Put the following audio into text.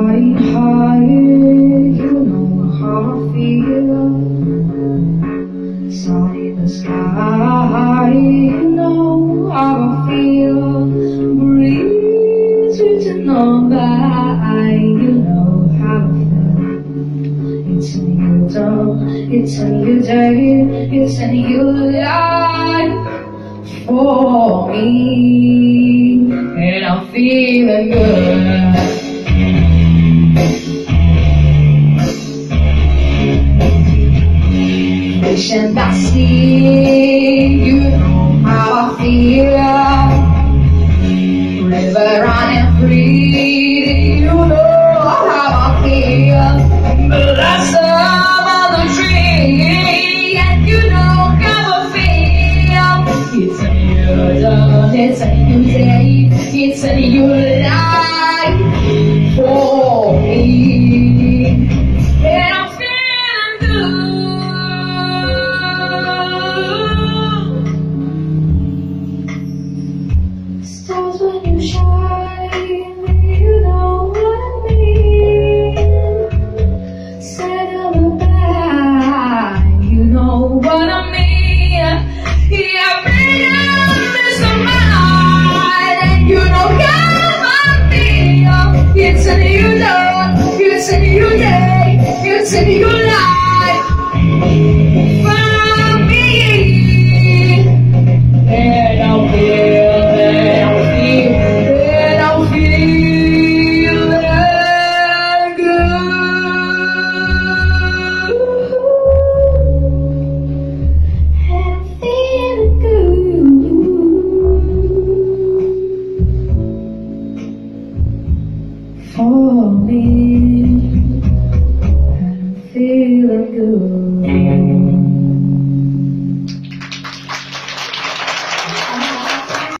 flying higher, you know how I feel. Sun in the sky, you know how I feel. Breeze you know how I feel. It's a new dawn, it's a new day, it's a new life for me, and I'm feeling good. Vision I see, you know how I feel. River running free, you know how I feel. Blossom on the tree, and you know how I feel. It's a new dawn, it's a new day, it's a new life for me. You know what I mean. Yeah, freedom is a mind, and you know how I feel. It's a new dawn, it's a new day, it's a new good